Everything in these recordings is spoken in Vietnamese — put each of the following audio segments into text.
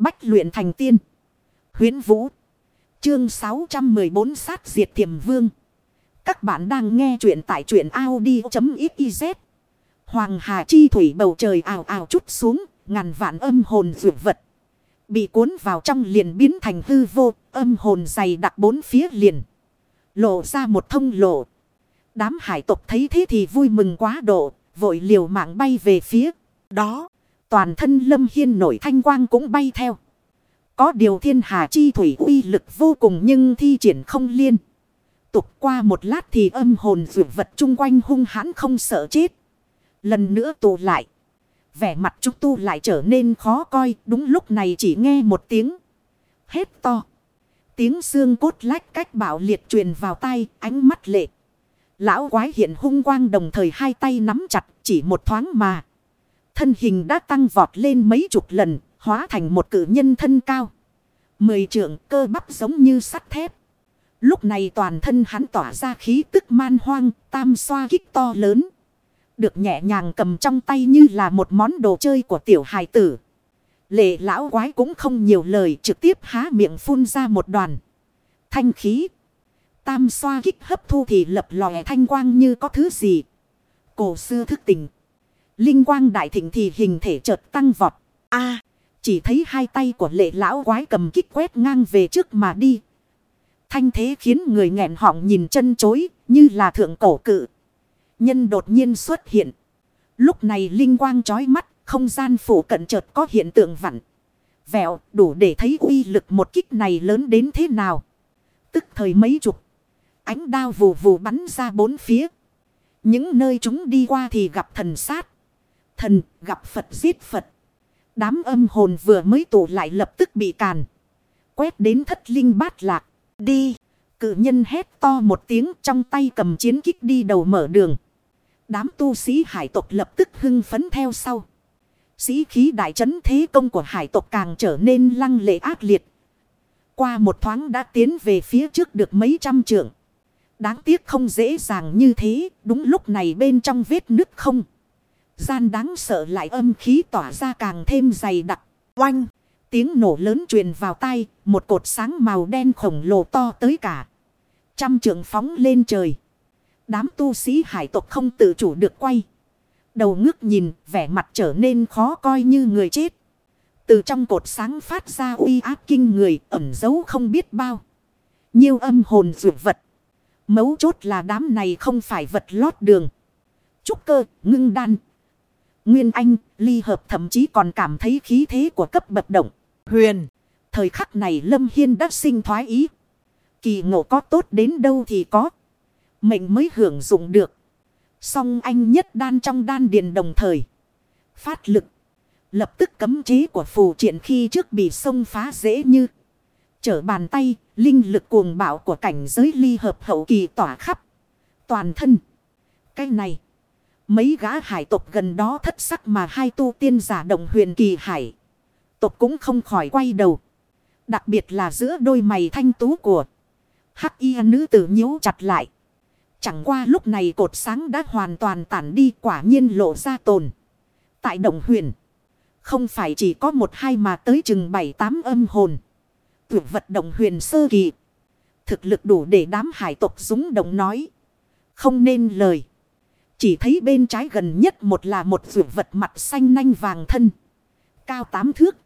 Bách luyện thành tiên. Huyến Vũ. Chương 614 sát diệt tiềm vương. Các bạn đang nghe truyện tại truyện Audi.xyz. Hoàng Hà chi thủy bầu trời ào ào chút xuống. Ngàn vạn âm hồn rượu vật. Bị cuốn vào trong liền biến thành hư vô. Âm hồn dày đặc bốn phía liền. Lộ ra một thông lộ. Đám hải tộc thấy thế thì vui mừng quá độ. Vội liều mạng bay về phía đó. Toàn thân lâm hiên nổi thanh quang cũng bay theo. Có điều thiên hà chi thủy uy lực vô cùng nhưng thi triển không liên. Tục qua một lát thì âm hồn rượu vật chung quanh hung hãn không sợ chết. Lần nữa tụ lại. Vẻ mặt chúng tu lại trở nên khó coi. Đúng lúc này chỉ nghe một tiếng. hết to. Tiếng xương cốt lách cách bảo liệt truyền vào tay ánh mắt lệ. Lão quái hiện hung quang đồng thời hai tay nắm chặt, chỉ một thoáng mà. Thân hình đã tăng vọt lên mấy chục lần, hóa thành một cử nhân thân cao. Mười trượng cơ bắp giống như sắt thép. Lúc này toàn thân hắn tỏa ra khí tức man hoang, tam xoa kích to lớn. Được nhẹ nhàng cầm trong tay như là một món đồ chơi của tiểu hài tử. Lệ lão quái cũng không nhiều lời trực tiếp há miệng phun ra một đoàn. Thanh khí. Tam xoa kích hấp thu thì lập lòe thanh quang như có thứ gì. Cổ xưa thức tình. Linh quang đại thịnh thì hình thể chợt tăng vọt. a chỉ thấy hai tay của lệ lão quái cầm kích quét ngang về trước mà đi. Thanh thế khiến người nghẹn họng nhìn chân chối như là thượng cổ cự. Nhân đột nhiên xuất hiện. Lúc này linh quang chói mắt, không gian phủ cận chợt có hiện tượng vặn. Vẹo đủ để thấy uy lực một kích này lớn đến thế nào. Tức thời mấy chục. Ánh đao vù vù bắn ra bốn phía. Những nơi chúng đi qua thì gặp thần sát. Thần gặp Phật giết Phật. Đám âm hồn vừa mới tụ lại lập tức bị càn. Quét đến thất linh bát lạc. Đi. Cự nhân hét to một tiếng trong tay cầm chiến kích đi đầu mở đường. Đám tu sĩ hải tộc lập tức hưng phấn theo sau. Sĩ khí đại trấn thế công của hải tộc càng trở nên lăng lệ ác liệt. Qua một thoáng đã tiến về phía trước được mấy trăm trượng. Đáng tiếc không dễ dàng như thế, đúng lúc này bên trong vết nứt không. Gian đáng sợ lại âm khí tỏa ra càng thêm dày đặc. Oanh! Tiếng nổ lớn truyền vào tay, một cột sáng màu đen khổng lồ to tới cả. Trăm trượng phóng lên trời. Đám tu sĩ hải tộc không tự chủ được quay. Đầu ngước nhìn, vẻ mặt trở nên khó coi như người chết. Từ trong cột sáng phát ra uy áp kinh người, ẩn giấu không biết bao. Nhiều âm hồn rượu vật. Mấu chốt là đám này không phải vật lót đường. Trúc cơ, ngưng đan. Nguyên Anh, ly hợp thậm chí còn cảm thấy khí thế của cấp bậc động. Huyền, thời khắc này Lâm Hiên đã sinh thoái ý. Kỳ ngộ có tốt đến đâu thì có. Mệnh mới hưởng dụng được. Song anh nhất đan trong đan điền đồng thời. Phát lực. Lập tức cấm chế của phù triện khi trước bị xông phá dễ như. Trở bàn tay, linh lực cuồng bạo của cảnh giới ly hợp hậu kỳ tỏa khắp. Toàn thân. Cái này. Mấy gã hải tộc gần đó thất sắc mà hai tu tiên giả đồng huyền kỳ hải. Tộc cũng không khỏi quay đầu. Đặc biệt là giữa đôi mày thanh tú của. Hắc y nữ tử nhíu chặt lại. Chẳng qua lúc này cột sáng đã hoàn toàn tản đi, quả nhiên lộ ra tồn. Tại động huyền. Không phải chỉ có một hai mà tới chừng bảy tám âm hồn. Tuyệt vật động huyền sơ kỳ. Thực lực đủ để đám hải tộc dũng động nói. Không nên lời. Chỉ thấy bên trái gần nhất một là một vượt vật mặt xanh nanh vàng thân. Cao tám thước.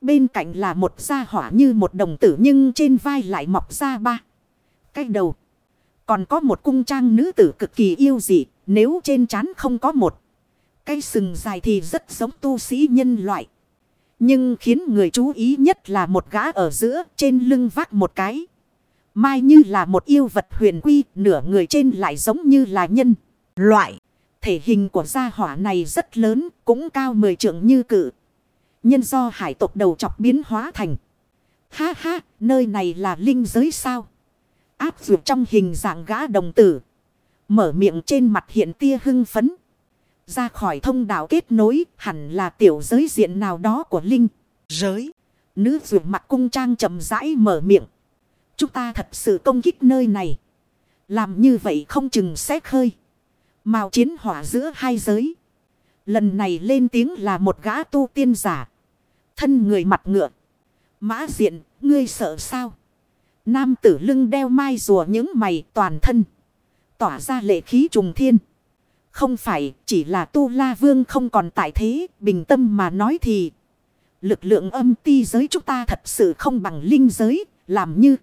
Bên cạnh là một da hỏa như một đồng tử nhưng trên vai lại mọc ra ba. Cái đầu. Còn có một cung trang nữ tử cực kỳ yêu dị. Nếu trên trán không có một. Cái sừng dài thì rất giống tu sĩ nhân loại. Nhưng khiến người chú ý nhất là một gã ở giữa trên lưng vác một cái. Mai như là một yêu vật huyền quy, nửa người trên lại giống như là nhân. Loại, thể hình của gia hỏa này rất lớn, cũng cao mười trượng như cự. Nhân do hải tộc đầu chọc biến hóa thành. Ha ha, nơi này là linh giới sao? Áp dụng trong hình dạng gã đồng tử. Mở miệng trên mặt hiện tia hưng phấn. Ra khỏi thông đạo kết nối hẳn là tiểu giới diện nào đó của linh. Giới. Nữ dụng mặt cung trang chậm rãi mở miệng. Chúng ta thật sự công kích nơi này. Làm như vậy không chừng sẽ khơi. Màu chiến hỏa giữa hai giới. Lần này lên tiếng là một gã tu tiên giả. Thân người mặt ngựa. Mã diện, ngươi sợ sao? Nam tử lưng đeo mai rùa những mày toàn thân. Tỏa ra lệ khí trùng thiên. Không phải chỉ là tu la vương không còn tại thế, bình tâm mà nói thì. Lực lượng âm ti giới chúng ta thật sự không bằng linh giới, làm như.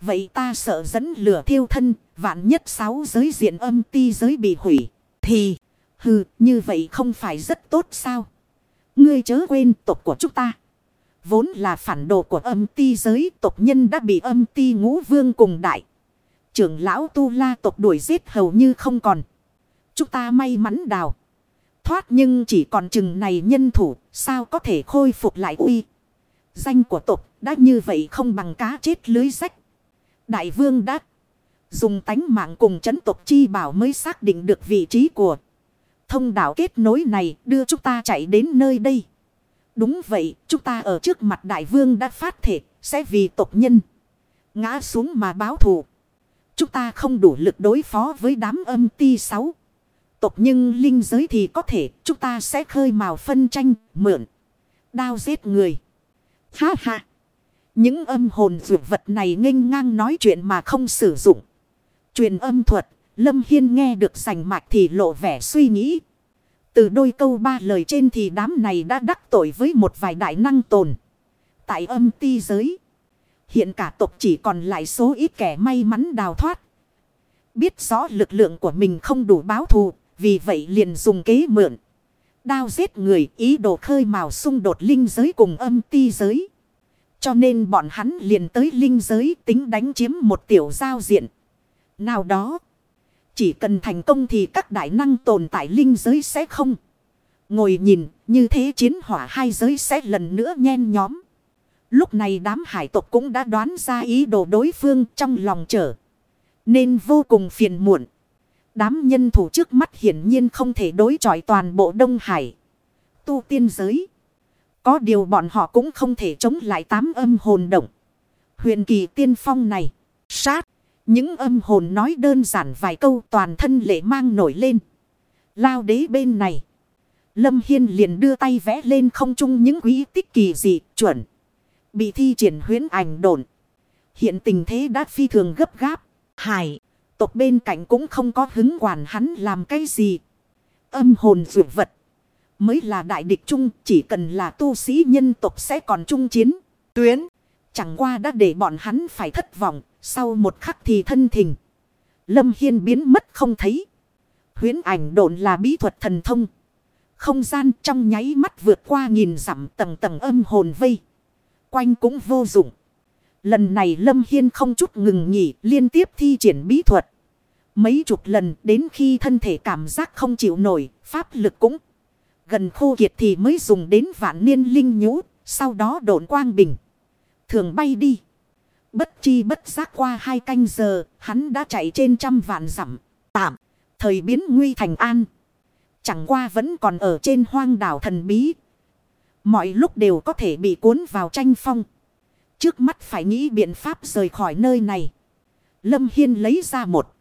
Vậy ta sợ dẫn lửa thiêu thân, vạn nhất sáu giới diện âm ti giới bị hủy. Thì, hừ, như vậy không phải rất tốt sao? Ngươi chớ quên tộc của chúng ta. Vốn là phản đồ của âm ti giới tộc nhân đã bị âm ti ngũ vương cùng đại. Trưởng lão tu la tộc đuổi giết hầu như không còn. Chúng ta may mắn đào. Thoát nhưng chỉ còn chừng này nhân thủ sao có thể khôi phục lại uy. Danh của tộc đã như vậy không bằng cá chết lưới rách. Đại vương đã dùng tánh mạng cùng chấn tộc chi bảo mới xác định được vị trí của thông đạo kết nối này đưa chúng ta chạy đến nơi đây. Đúng vậy, chúng ta ở trước mặt đại vương đã phát thể, sẽ vì tộc nhân. Ngã xuống mà báo thù. Chúng ta không đủ lực đối phó với đám âm ti sáu. Tộc nhưng linh giới thì có thể, chúng ta sẽ khơi mào phân tranh, mượn. Đao giết người. Ha ha. Những âm hồn dược vật này nghênh ngang nói chuyện mà không sử dụng. Truyền âm thuật, Lâm Hiên nghe được sành mạch thì lộ vẻ suy nghĩ. Từ đôi câu ba lời trên thì đám này đã đắc tội với một vài đại năng tồn. Tại âm ti giới. Hiện cả tộc chỉ còn lại số ít kẻ may mắn đào thoát. Biết rõ lực lượng của mình không đủ báo thù. Vì vậy liền dùng kế mượn. Đao giết người ý đồ khơi mào xung đột linh giới cùng âm ti giới. Cho nên bọn hắn liền tới linh giới tính đánh chiếm một tiểu giao diện. Nào đó. Chỉ cần thành công thì các đại năng tồn tại linh giới sẽ không. Ngồi nhìn, như thế chiến hỏa hai giới sẽ lần nữa nhen nhóm. Lúc này đám hải tộc cũng đã đoán ra ý đồ đối phương trong lòng trở. Nên vô cùng phiền muộn. Đám nhân thủ trước mắt hiển nhiên không thể đối chọi toàn bộ Đông Hải. Tu tiên giới. Có điều bọn họ cũng không thể chống lại tám âm hồn động. Huyền kỳ tiên phong này. Sát. Những âm hồn nói đơn giản vài câu toàn thân lệ mang nổi lên. Lao đế bên này. Lâm Hiên liền đưa tay vẽ lên không trung những quý tích kỳ dị, chuẩn. Bị thi triển huyến ảnh đồn. Hiện tình thế đã phi thường gấp gáp. Hải. Tộc bên cạnh cũng không có hứng quản hắn làm cái gì. Âm hồn dược vật. Mới là đại địch chung. Chỉ cần là tu sĩ nhân tộc sẽ còn chung chiến. Tuyến. Chẳng qua đã để bọn hắn phải thất vọng. Sau một khắc thì thân thình. Lâm Hiên biến mất không thấy. Huyến ảnh độn là bí thuật thần thông. Không gian trong nháy mắt vượt qua nghìn dặm tầng tầng âm hồn vây. Quanh cũng vô dụng. Lần này Lâm Hiên không chút ngừng nghỉ liên tiếp thi triển bí thuật. Mấy chục lần đến khi thân thể cảm giác không chịu nổi, pháp lực cũng gần khô kiệt thì mới dùng đến vạn niên linh nhũ, sau đó độn quang bình. Thường bay đi. Bất chi bất giác qua hai canh giờ, hắn đã chạy trên trăm vạn dặm tạm, thời biến nguy thành an. Chẳng qua vẫn còn ở trên hoang đảo thần bí. Mọi lúc đều có thể bị cuốn vào tranh phong. Trước mắt phải nghĩ biện pháp rời khỏi nơi này. Lâm Hiên lấy ra một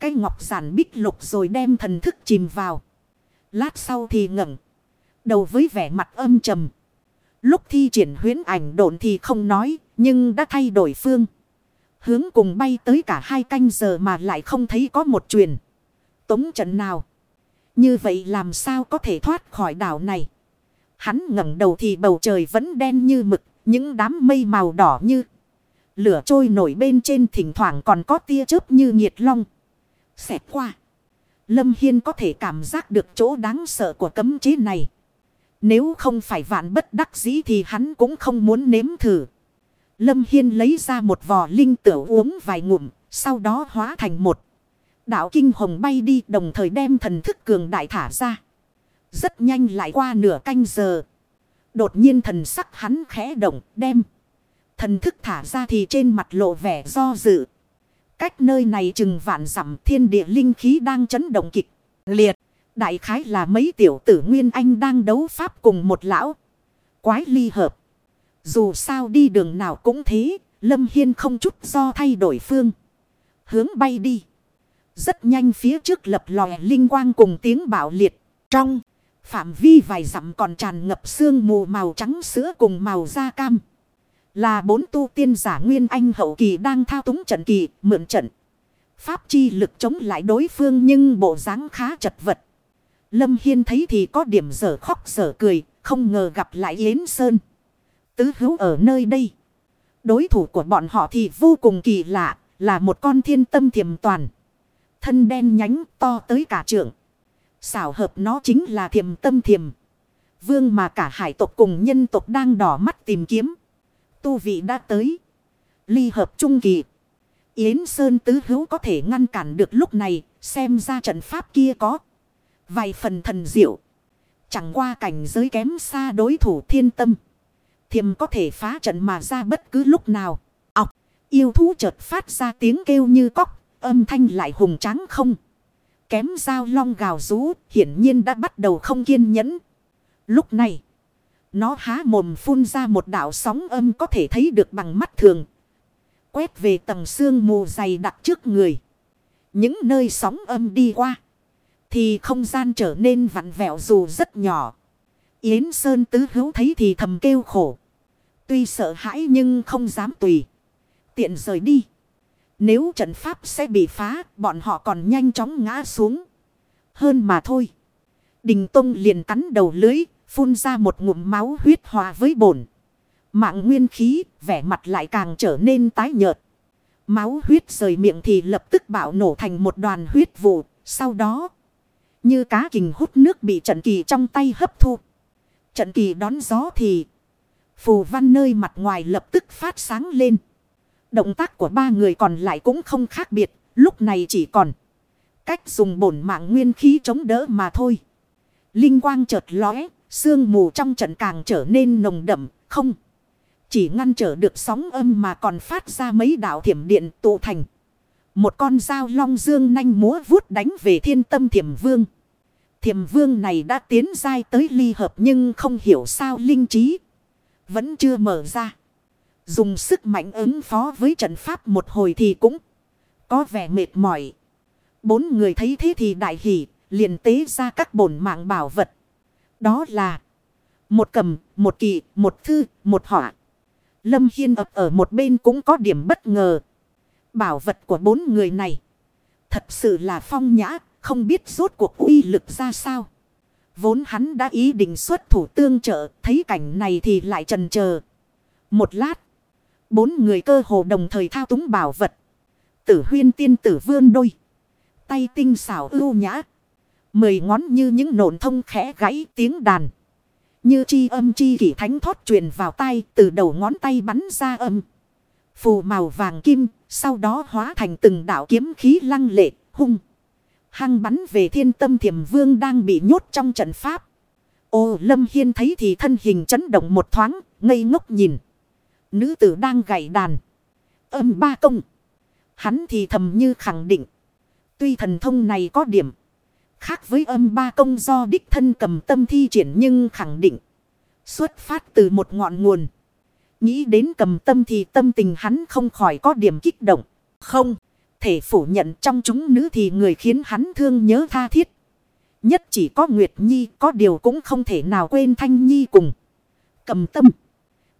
cái ngọc giản bích lục rồi đem thần thức chìm vào. Lát sau thì ngẩng đầu với vẻ mặt âm trầm. Lúc thi triển huyến ảnh độn thì không nói, nhưng đã thay đổi phương. Hướng cùng bay tới cả hai canh giờ mà lại không thấy có một truyền. Tống trận nào. Như vậy làm sao có thể thoát khỏi đảo này. Hắn ngẩng đầu thì bầu trời vẫn đen như mực, những đám mây màu đỏ như lửa trôi nổi bên trên thỉnh thoảng còn có tia chớp như nhiệt long. Xẹt qua. Lâm Hiên có thể cảm giác được chỗ đáng sợ của cấm chế này. Nếu không phải vạn bất đắc dĩ thì hắn cũng không muốn nếm thử. Lâm Hiên lấy ra một vò linh tửu uống vài ngụm, sau đó hóa thành một. Đạo kinh hồng bay đi đồng thời đem thần thức cường đại thả ra. Rất nhanh lại qua nửa canh giờ. Đột nhiên thần sắc hắn khẽ động đem. Thần thức thả ra thì trên mặt lộ vẻ do dự. Cách nơi này chừng vạn dặm thiên địa linh khí đang chấn động kịch. Liệt. Đại khái là mấy tiểu tử Nguyên Anh đang đấu pháp cùng một lão. Quái ly hợp. Dù sao đi đường nào cũng thế. Lâm Hiên không chút do thay đổi phương. Hướng bay đi. Rất nhanh phía trước lập lòe linh quang cùng tiếng bạo liệt. Trong, Phạm vi vài dặm còn tràn ngập sương mù màu trắng sữa cùng màu da cam. Là bốn tu tiên giả nguyên anh hậu kỳ đang thao túng trận kỳ, mượn trận. Pháp chi lực chống lại đối phương nhưng bộ dáng khá chật vật. Lâm Hiên thấy thì có điểm dở khóc dở cười, không ngờ gặp lại Yến Sơn. Tứ hữu ở nơi đây. Đối thủ của bọn họ thì vô cùng kỳ lạ, là một con thiên tâm thiềm toàn. Thân đen nhánh to tới cả trượng. Xảo hợp nó chính là thiềm tâm thiềm. Vương mà cả hải tộc cùng nhân tộc đang đỏ mắt tìm kiếm. Tu vị đã tới. Ly hợp trung kỳ. Yến Sơn tứ hữu có thể ngăn cản được lúc này. Xem ra trận pháp kia có. Vài phần thần diệu. Chẳng qua cảnh giới kém xa đối thủ thiên tâm. Thiềm có thể phá trận mà ra bất cứ lúc nào. Ọc. Yêu thú chợt phát ra tiếng kêu như cóc. Âm thanh lại hùng tráng không. Kém dao long gào rú. Hiển nhiên đã bắt đầu không kiên nhẫn. Lúc này. Nó há mồm phun ra một đạo sóng âm có thể thấy được bằng mắt thường. Quét về tầng xương mù dày đặc trước người. Những nơi sóng âm đi qua. Thì không gian trở nên vặn vẹo dù rất nhỏ. Yến Sơn tứ hữu thấy thì thầm kêu khổ. Tuy sợ hãi nhưng không dám tùy. Tiện rời đi. Nếu trận pháp sẽ bị phá, bọn họ còn nhanh chóng ngã xuống. Hơn mà thôi. Đình Tông liền cắn đầu lưới, phun ra một ngụm máu huyết hòa với bổn. Mạng nguyên khí, vẻ mặt lại càng trở nên tái nhợt. Máu huyết rời miệng thì lập tức bạo nổ thành một đoàn huyết vụ. Sau đó, như cá kình hút nước bị trận kỳ trong tay hấp thu. Trận kỳ đón gió thì phù văn nơi mặt ngoài lập tức phát sáng lên. Động tác của ba người còn lại cũng không khác biệt. Lúc này chỉ còn cách dùng bổn mạng nguyên khí chống đỡ mà thôi. Linh quang chợt lóe, sương mù trong trận càng trở nên nồng đậm, không. Chỉ ngăn trở được sóng âm mà còn phát ra mấy đạo thiểm điện tụ thành. Một con dao long dương nanh múa vuốt đánh về thiên tâm thiểm vương. Thiểm vương này đã tiến dai tới ly hợp nhưng không hiểu sao linh trí. Vẫn chưa mở ra. Dùng sức mạnh ứng phó với trận pháp một hồi thì cũng có vẻ mệt mỏi. Bốn người thấy thế thì đại hỷ, liền tế ra các bổn mạng bảo vật. Đó là một cầm, một kỳ, một thư, một họa. Lâm Hiên ập ở một bên cũng có điểm bất ngờ. Bảo vật của bốn người này. Thật sự là phong nhã, không biết rốt cuộc uy lực ra sao. Vốn hắn đã ý định xuất thủ tương trợ, thấy cảnh này thì lại trần chờ Một lát, bốn người cơ hồ đồng thời thao túng bảo vật. Tử huyên tiên tử vươn đôi. Tay tinh xảo ưu nhã. Mười ngón như những nổn thông khẽ gãy tiếng đàn. Như chi âm chi kỷ thánh thoát truyền vào tay từ đầu ngón tay bắn ra âm. Phù màu vàng kim, sau đó hóa thành từng đạo kiếm khí lăng lệ, hung. Hăng bắn về thiên tâm thiểm vương đang bị nhốt trong trận pháp. Ô Lâm Hiên thấy thì thân hình chấn động một thoáng, ngây ngốc nhìn. Nữ tử đang gảy đàn. Âm ba công. Hắn thì thầm như khẳng định. Tuy thần thông này có điểm. Khác với âm ba công do đích thân cầm tâm thi triển nhưng khẳng định. Xuất phát từ một ngọn nguồn. Nghĩ đến cầm tâm thì tâm tình hắn không khỏi có điểm kích động. Không, thể phủ nhận trong chúng nữ thì người khiến hắn thương nhớ tha thiết. Nhất chỉ có Nguyệt Nhi có điều cũng không thể nào quên Thanh Nhi cùng. Cầm tâm.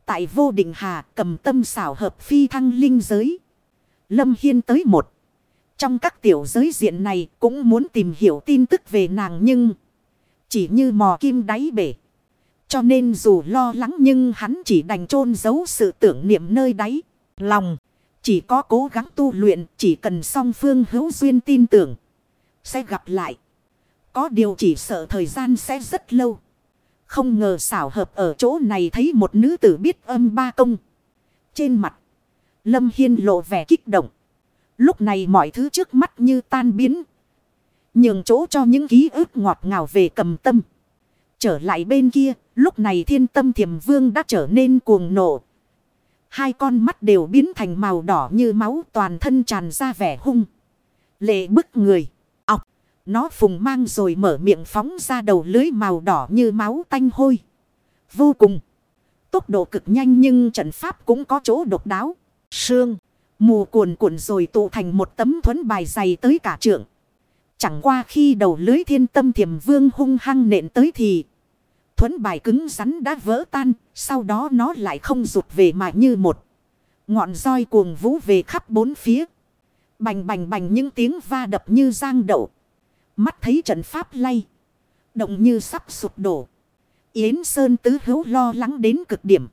Tại vô định hà cầm tâm xảo hợp phi thăng linh giới. Lâm Hiên tới một. Trong các tiểu giới diện này cũng muốn tìm hiểu tin tức về nàng nhưng chỉ như mò kim đáy bể. Cho nên dù lo lắng nhưng hắn chỉ đành chôn giấu sự tưởng niệm nơi đáy. Lòng chỉ có cố gắng tu luyện, chỉ cần song phương hữu duyên tin tưởng. Sẽ gặp lại. Có điều chỉ sợ thời gian sẽ rất lâu. Không ngờ xảo hợp ở chỗ này thấy một nữ tử biết âm ba công. Trên mặt. Lâm Hiên lộ vẻ kích động. Lúc này mọi thứ trước mắt như tan biến. Nhường chỗ cho những ký ức ngọt ngào về cầm tâm. Trở lại bên kia, lúc này thiên tâm thiềm vương đã trở nên cuồng nộ. Hai con mắt đều biến thành màu đỏ như máu toàn thân tràn ra vẻ hung. Lệ bức người. Ọc, nó phùng mang rồi mở miệng phóng ra đầu lưới màu đỏ như máu tanh hôi. Vô cùng. Tốc độ cực nhanh nhưng trận pháp cũng có chỗ độc đáo. Sương. Mù cuồn cuộn rồi tụ thành một tấm thuẫn bài dày tới cả trượng. Chẳng qua khi đầu lưới thiên tâm thiểm vương hung hăng nện tới thì, thuẫn bài cứng rắn đã vỡ tan. Sau đó nó lại không rụt về mà như một ngọn roi cuồng vũ về khắp bốn phía. Bành bành bành những tiếng va đập như giang đậu. Mắt thấy trận pháp lay. Động như sắp sụp đổ. Yến Sơn tứ hữu lo lắng đến cực điểm.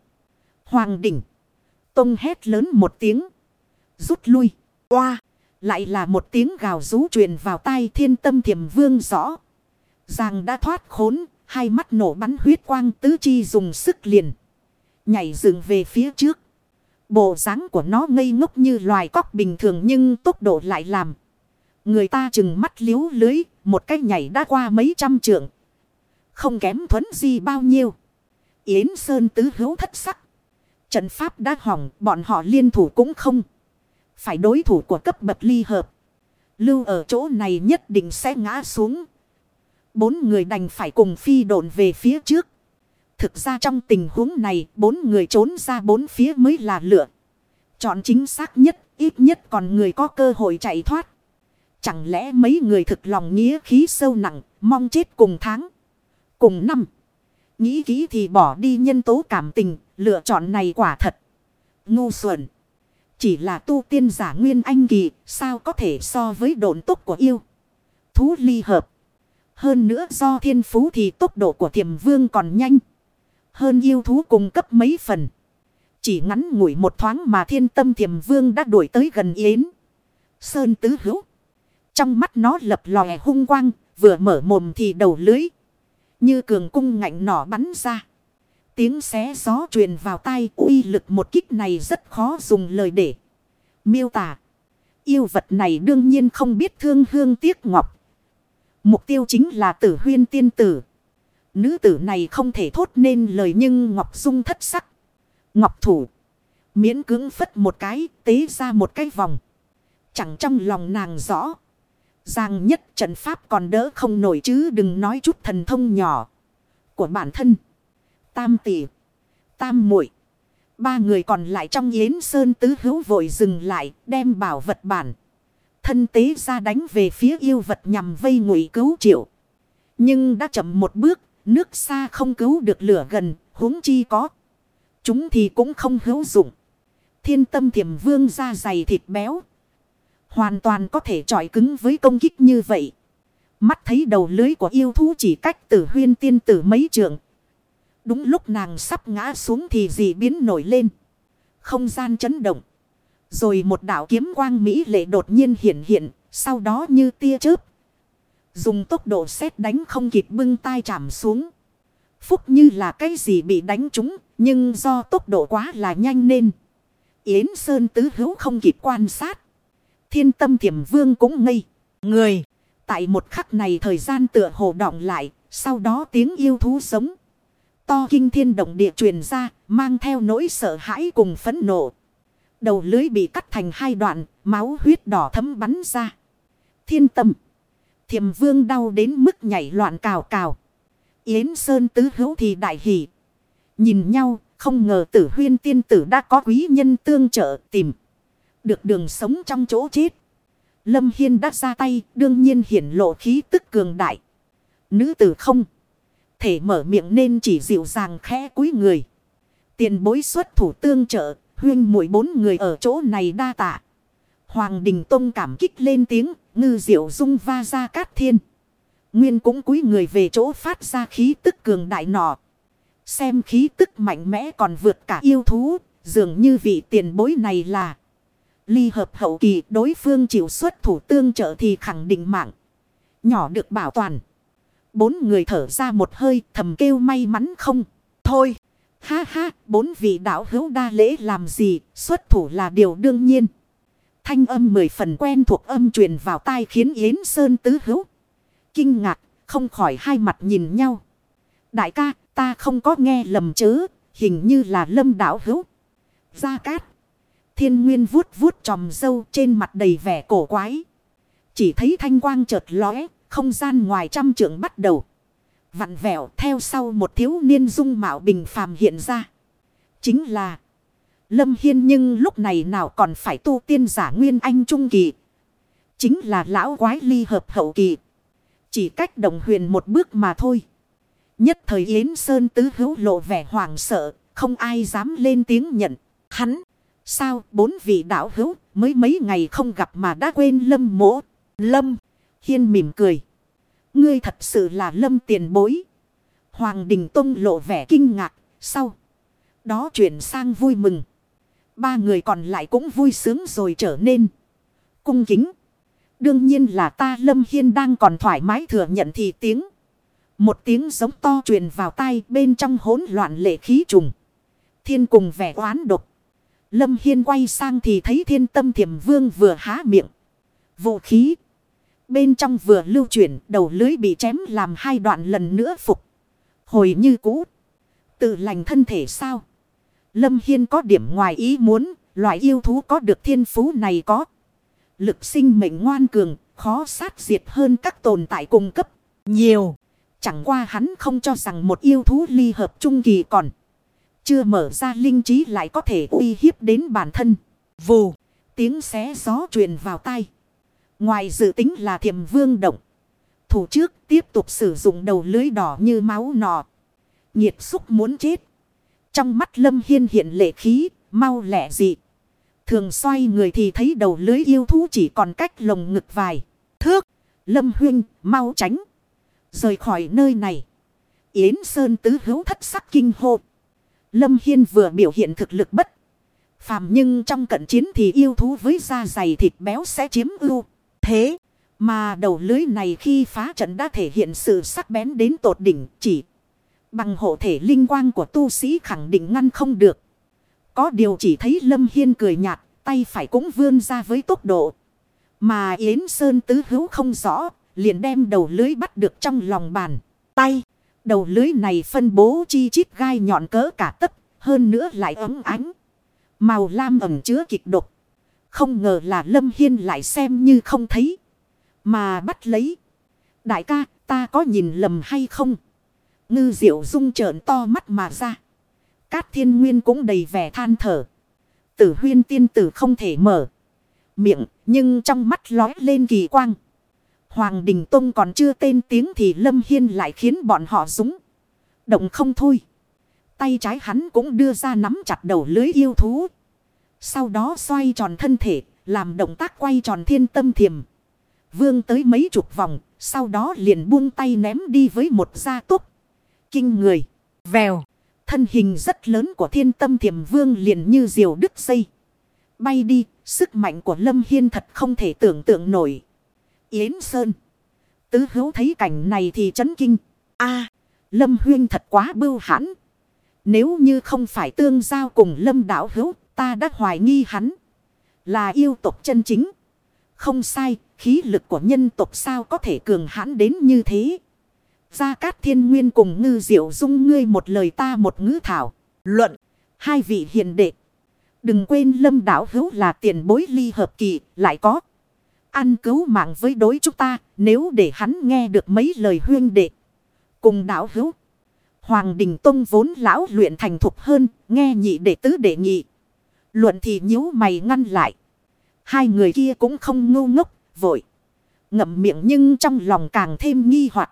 Hoàng đỉnh. Tông hét lớn một tiếng. Rút lui. Oa. Lại là một tiếng gào rú truyền vào tai thiên tâm thiểm vương rõ. Giàng đã thoát khốn. Hai mắt nổ bắn huyết quang tứ chi dùng sức liền. Nhảy dựng về phía trước. Bộ dáng của nó ngây ngốc như loài cóc bình thường nhưng tốc độ lại làm. Người ta chừng mắt liếu lưới, một cái nhảy đã qua mấy trăm trượng. Không kém thuấn gì bao nhiêu. Yến Sơn tứ hữu thất sắc. Trận pháp đã hỏng, bọn họ liên thủ cũng không. Phải đối thủ của cấp bậc ly hợp. Lưu ở chỗ này nhất định sẽ ngã xuống. Bốn người đành phải cùng phi độn về phía trước. Thực ra trong tình huống này, bốn người trốn ra bốn phía mới là lựa. Chọn chính xác nhất, ít nhất còn người có cơ hội chạy thoát. Chẳng lẽ mấy người thực lòng nghĩa khí sâu nặng, mong chết cùng tháng, cùng năm. Nghĩ kỹ thì bỏ đi nhân tố cảm tình, lựa chọn này quả thật. Ngu xuẩn. Chỉ là tu tiên giả nguyên anh kỳ, sao có thể so với độn tốc của yêu. Thú ly hợp. Hơn nữa do thiên phú thì tốc độ của thiểm vương còn nhanh. Hơn yêu thú cung cấp mấy phần. Chỉ ngắn ngủi một thoáng mà thiên tâm thiểm vương đã đuổi tới gần Yến. Sơn tứ hữu. Trong mắt nó lập lòe hung quang, vừa mở mồm thì đầu lưới. Như cường cung ngạnh nỏ bắn ra. Tiếng xé gió truyền vào tai uy lực một kích này rất khó dùng lời để miêu tả. Yêu vật này đương nhiên không biết thương hương tiếc ngọc. Mục tiêu chính là tử huyên tiên tử. Nữ tử này không thể thốt nên lời nhưng Ngọc Dung thất sắc. Ngọc thủ. Miễn cưỡng phất một cái, tế ra một cái vòng. Chẳng trong lòng nàng rõ. Giang nhất trận pháp còn đỡ không nổi chứ đừng nói chút thần thông nhỏ. Của bản thân. Tam tỷ. Tam muội Ba người còn lại trong yến sơn tứ hữu vội dừng lại đem bảo vật bản. Thân tế ra đánh về phía yêu vật nhằm vây ngụy cứu triệu. Nhưng đã chậm một bước Nước xa không cứu được lửa gần, huống chi có. Chúng thì cũng không hữu dụng. Thiên tâm thiểm vương da dày thịt béo. Hoàn toàn có thể trọi cứng với công kích như vậy. Mắt thấy đầu lưới của yêu thú chỉ cách tử huyên tiên tử mấy trường. Đúng lúc nàng sắp ngã xuống thì dị biến nổi lên. Không gian chấn động. Rồi một đạo kiếm quang mỹ lệ đột nhiên hiện hiện. Sau đó như tia chớp Dùng tốc độ xét đánh không kịp bưng tay chạm xuống. Phúc như là cái gì bị đánh trúng, nhưng do tốc độ quá là nhanh nên. Yến Sơn tứ hữu không kịp quan sát. Thiên tâm thiểm vương cũng ngây. Người, tại một khắc này thời gian tựa hồ động lại, sau đó tiếng yêu thú sống. To kinh thiên động địa truyền ra, mang theo nỗi sợ hãi cùng phẫn nộ. Đầu lưới bị cắt thành hai đoạn, máu huyết đỏ thấm bắn ra. Thiên tâm. Thiềm vương đau đến mức nhảy loạn cào cào. Yến Sơn tứ hữu thì đại hỷ. Nhìn nhau, không ngờ tử huyên tiên tử đã có quý nhân tương trợ tìm. Được đường sống trong chỗ chết. Lâm Hiên đã ra tay, đương nhiên hiển lộ khí tức cường đại. Nữ tử không. Thể mở miệng nên chỉ dịu dàng khẽ cúi người. Tiền bối xuất thủ tương trợ, huyên mũi bốn người ở chỗ này đa tạ. Hoàng Đình Tông cảm kích lên tiếng, ngư diệu dung va ra cát thiên. Nguyên cũng cúi người về chỗ phát ra khí tức cường đại nọ. Xem khí tức mạnh mẽ còn vượt cả yêu thú, dường như vị tiền bối này là ly hợp hậu kỳ đối phương chịu xuất thủ tương trợ thì khẳng định mạng. Nhỏ được bảo toàn. Bốn người thở ra một hơi thầm kêu may mắn không. Thôi, ha ha, bốn vị đạo hữu đa lễ làm gì, xuất thủ là điều đương nhiên. Thanh âm mười phần quen thuộc âm truyền vào tai khiến Yến Sơn tứ hữu. Kinh ngạc, không khỏi hai mặt nhìn nhau. Đại ca, ta không có nghe lầm chớ, hình như là lâm đạo hữu. Gia Cát. Thiên Nguyên vuốt vuốt tròm dâu trên mặt đầy vẻ cổ quái. Chỉ thấy thanh quang chợt lóe, không gian ngoài trăm trượng bắt đầu. Vặn vẹo theo sau một thiếu niên dung mạo bình phàm hiện ra. Chính là Lâm Hiên nhưng lúc này nào còn phải tu tiên giả nguyên anh trung kỳ. Chính là lão quái ly hợp hậu kỳ. Chỉ cách đồng huyền một bước mà thôi. Nhất thời Yến Sơn tứ hữu lộ vẻ hoảng sợ, không ai dám lên tiếng nhận. Hắn, sao bốn vị đạo hữu mới mấy ngày không gặp mà đã quên lâm mỗ. Lâm, hiên mỉm cười. Ngươi thật sự là lâm tiền bối. Hoàng Đình Tông lộ vẻ kinh ngạc, sau. Đó chuyển sang vui mừng. Ba người còn lại cũng vui sướng rồi trở nên cung kính. Đương nhiên là ta Lâm Hiên đang còn thoải mái thừa nhận thì tiếng. Một tiếng giống to truyền vào tai bên trong hỗn loạn lệ khí trùng. Thiên cùng vẻ oán độc. Lâm Hiên quay sang thì thấy thiên tâm thiểm vương vừa há miệng. Vũ khí. Bên trong vừa lưu chuyển, đầu lưới bị chém làm hai đoạn lần nữa phục. Hồi như cũ. Tự lành thân thể sao? Lâm Hiên có điểm ngoài ý muốn. Loại yêu thú có được thiên phú này có. Lực sinh mệnh ngoan cường. Khó sát diệt hơn các tồn tại cung cấp. Nhiều. Chẳng qua hắn không cho rằng một yêu thú ly hợp trung kỳ còn. Chưa mở ra linh trí lại có thể uy hiếp đến bản thân. Vù. Tiếng xé gió truyền vào tai. Ngoài dự tính là thiềm vương động. Thủ trước tiếp tục sử dụng đầu lưới đỏ như máu nọ. Nhiệt xúc muốn chết. Trong mắt Lâm Hiên hiện lệ khí, mau lẹ dị. Thường xoay người thì thấy đầu lưới yêu thú chỉ còn cách lồng ngực vài. Thước, Lâm Huynh, mau tránh. Rời khỏi nơi này. Yến Sơn tứ hữu thất sắc kinh hô. Lâm Hiên vừa biểu hiện thực lực bất. Phàm nhưng trong cận chiến thì yêu thú với da dày thịt béo sẽ chiếm ưu. Thế mà đầu lưới này khi phá trận đã thể hiện sự sắc bén đến tột đỉnh chỉ. Bằng hộ thể linh quang của tu sĩ khẳng định ngăn không được. Có điều chỉ thấy Lâm Hiên cười nhạt, tay phải cũng vươn ra với tốc độ. Mà Yến Sơn tứ hữu không rõ, liền đem đầu lưới bắt được trong lòng bàn. Tay, đầu lưới này phân bố chi chít gai nhọn cỡ cả tấc, hơn nữa lại ấm ánh. Màu lam ẩm chứa kịch độc. Không ngờ là Lâm Hiên lại xem như không thấy. Mà bắt lấy. Đại ca, ta có nhìn lầm hay không? Ngư diệu dung trợn to mắt mà ra. Cát thiên nguyên cũng đầy vẻ than thở. Tử huyên tiên tử không thể mở. Miệng, nhưng trong mắt lói lên kỳ quang. Hoàng Đình Tông còn chưa tên tiếng thì Lâm Hiên lại khiến bọn họ rúng Động không thôi. Tay trái hắn cũng đưa ra nắm chặt đầu lưới yêu thú. Sau đó xoay tròn thân thể, làm động tác quay tròn thiên tâm thiềm. Vương tới mấy chục vòng, sau đó liền buông tay ném đi với một gia túc. Kinh người, vèo, thân hình rất lớn của thiên tâm thiềm vương liền như diều đứt dây. Bay đi, sức mạnh của Lâm Hiên thật không thể tưởng tượng nổi. Yến Sơn. Tứ hữu thấy cảnh này thì chấn kinh. a Lâm Huyên thật quá bưu hãn. Nếu như không phải tương giao cùng Lâm Đạo hữu, ta đã hoài nghi hắn. Là yêu tộc chân chính. Không sai, khí lực của nhân tộc sao có thể cường hãn đến như thế. Gia Cát Thiên Nguyên cùng ngư diệu dung ngươi một lời ta một ngữ thảo. Luận, hai vị hiền đệ. Đừng quên lâm đảo hữu là tiền bối ly hợp kỳ, lại có. Ăn cứu mạng với đối chúng ta, nếu để hắn nghe được mấy lời huyên đệ. Cùng đảo hữu. Hoàng Đình Tông vốn lão luyện thành thục hơn, nghe nhị đệ tứ đệ nhị. Luận thì nhíu mày ngăn lại. Hai người kia cũng không ngu ngốc, vội. Ngậm miệng nhưng trong lòng càng thêm nghi hoặc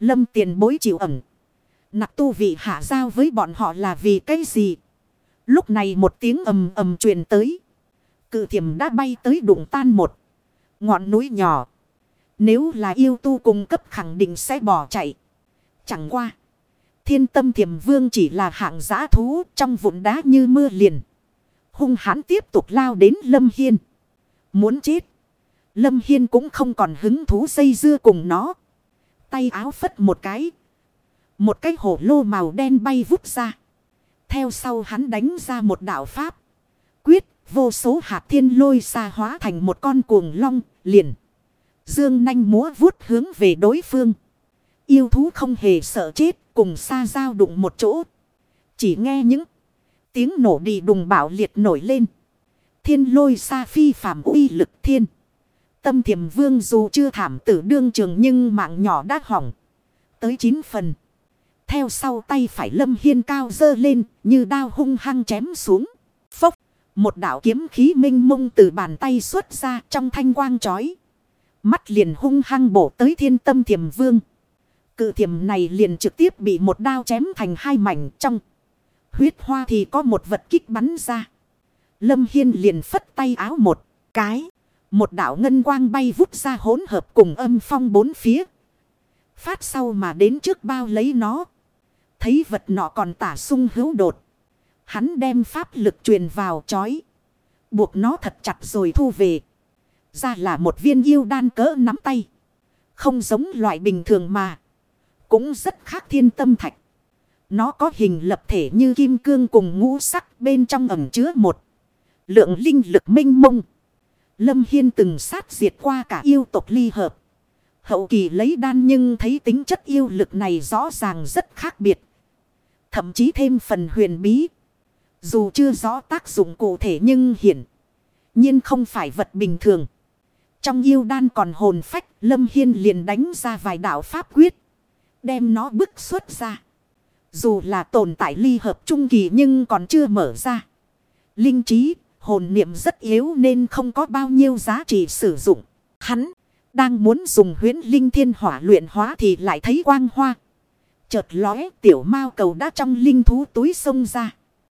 Lâm tiền bối chịu ẩn. Nặc tu vị hạ giao với bọn họ là vì cái gì? Lúc này một tiếng ầm ầm truyền tới. Cự thiểm đã bay tới đụng tan một. Ngọn núi nhỏ. Nếu là yêu tu cung cấp khẳng định sẽ bỏ chạy. Chẳng qua. Thiên tâm thiểm vương chỉ là hạng giã thú trong vụn đá như mưa liền. Hung hãn tiếp tục lao đến Lâm Hiên. Muốn chết. Lâm Hiên cũng không còn hứng thú dây dưa cùng nó. Tay áo phất một cái. Một cái hổ lô màu đen bay vút ra. Theo sau hắn đánh ra một đạo pháp. Quyết, vô số hạt thiên lôi xa hóa thành một con cuồng long, liền. Dương nanh múa vuốt hướng về đối phương. Yêu thú không hề sợ chết, cùng xa giao đụng một chỗ. Chỉ nghe những tiếng nổ đi đùng bảo liệt nổi lên. Thiên lôi xa phi phạm uy lực thiên. Tâm thiểm vương dù chưa thảm tử đương trường nhưng mạng nhỏ đã hỏng. Tới chín phần. Theo sau tay phải lâm hiên cao dơ lên như đao hung hăng chém xuống. Phốc. Một đạo kiếm khí minh mông từ bàn tay xuất ra trong thanh quang chói. Mắt liền hung hăng bổ tới thiên tâm thiềm vương. Cự thiềm này liền trực tiếp bị một đao chém thành hai mảnh trong. Huyết hoa thì có một vật kích bắn ra. Lâm Hiên liền phất tay áo một cái. Một đảo ngân quang bay vút ra hỗn hợp cùng âm phong bốn phía. Phát sau mà đến trước bao lấy nó. Thấy vật nọ còn tả sung hữu đột. Hắn đem pháp lực truyền vào chói. Buộc nó thật chặt rồi thu về. Ra là một viên yêu đan cỡ nắm tay. Không giống loại bình thường mà. Cũng rất khác thiên tâm thạch. Nó có hình lập thể như kim cương cùng ngũ sắc bên trong ẩm chứa một. Lượng linh lực minh mông. Lâm Hiên từng sát diệt qua cả yêu tộc ly hợp. Hậu kỳ lấy đan nhưng thấy tính chất yêu lực này rõ ràng rất khác biệt. Thậm chí thêm phần huyền bí. Dù chưa rõ tác dụng cụ thể nhưng hiển. nhiên không phải vật bình thường. Trong yêu đan còn hồn phách, Lâm Hiên liền đánh ra vài đạo pháp quyết. Đem nó bức xuất ra. Dù là tồn tại ly hợp trung kỳ nhưng còn chưa mở ra. Linh trí, hồn niệm rất yếu nên không có bao nhiêu giá trị sử dụng. Hắn đang muốn dùng huyến linh thiên hỏa luyện hóa thì lại thấy quang hoa. Chợt lóe tiểu mao cầu đã trong linh thú túi sông ra.